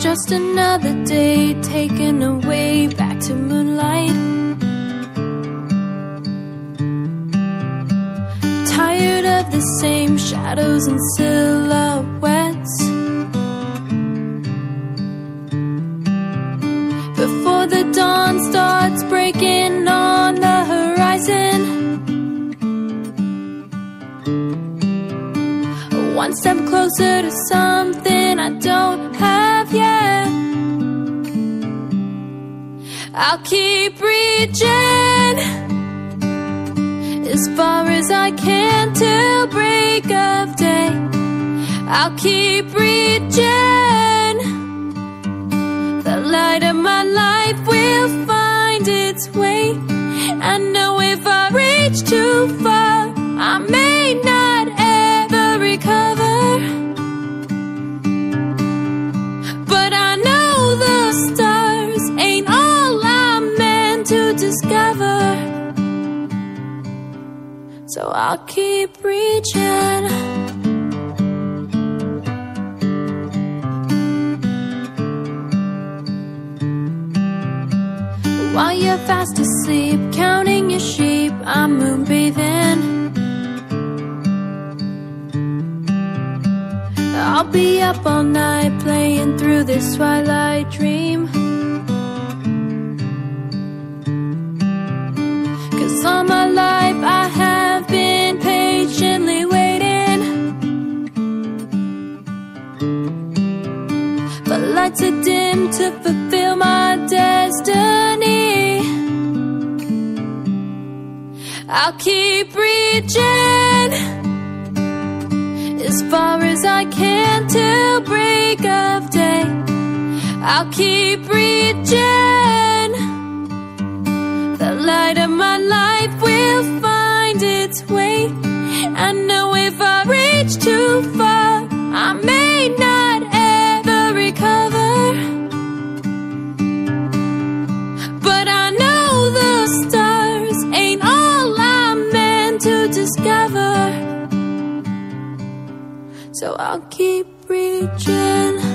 just another day taken away back to moonlight. Tired of the same shadows and silhouettes. Before the dawn starts breaking on the horizon. One step closer to something I don't have I'll keep reaching as far as I can till break of day. I'll keep reaching. The light of my life will find its way. I know if I reach too far, I may not So I'll keep reaching. While you're fast asleep, counting your sheep, I'm moonbathing. I'll be up all night playing through this twilight dream. Lights are dim to fulfill my destiny. I'll keep reaching as far as I can till break of day. I'll keep reaching. Discover. So I'll keep reaching.